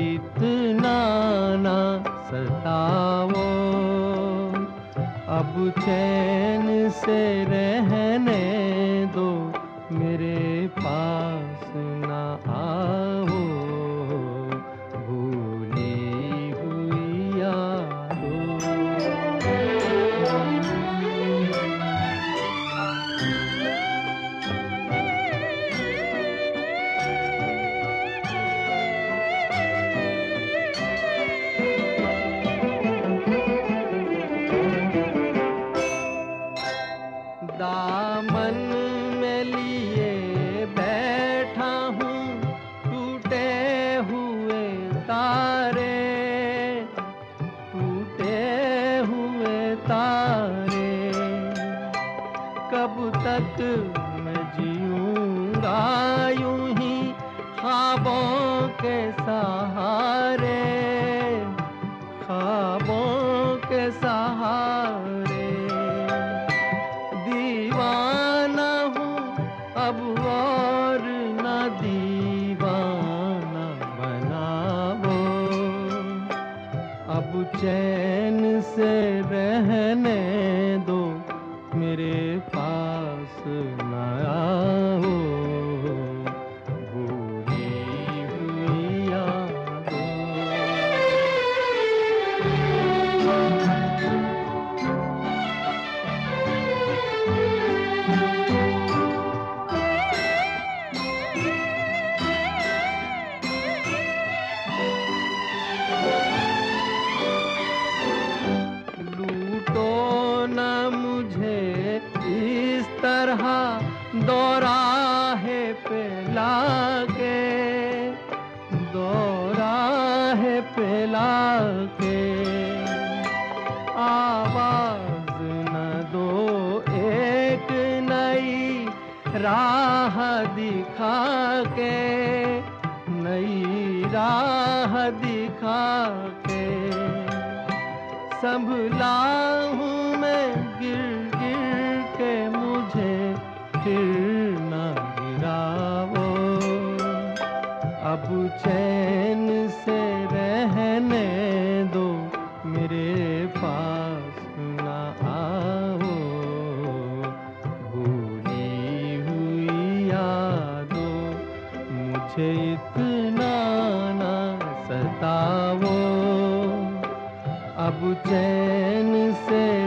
इतना ना सताओ अब चैन से रहने तक मैं जीऊँगा यूँ ही ख्वाबों के सहारे, ख्वाबों के सहारे। दीवाना हूँ, अब और न दीवाना बनाओ अब चैन से रहने दो मेरे पास तरह दौराहे पे लाके दौराहे पे लाके। आवाज़ न दो, एक नई राह दिखा के नई राह दिखा के संभला हूँ मैं गिर के फिर न गिरावो। अब चैन से रहने दो, मेरे पास न आओ। भूली हुई यादों, मुझे इतना ना सताओ अब चैन से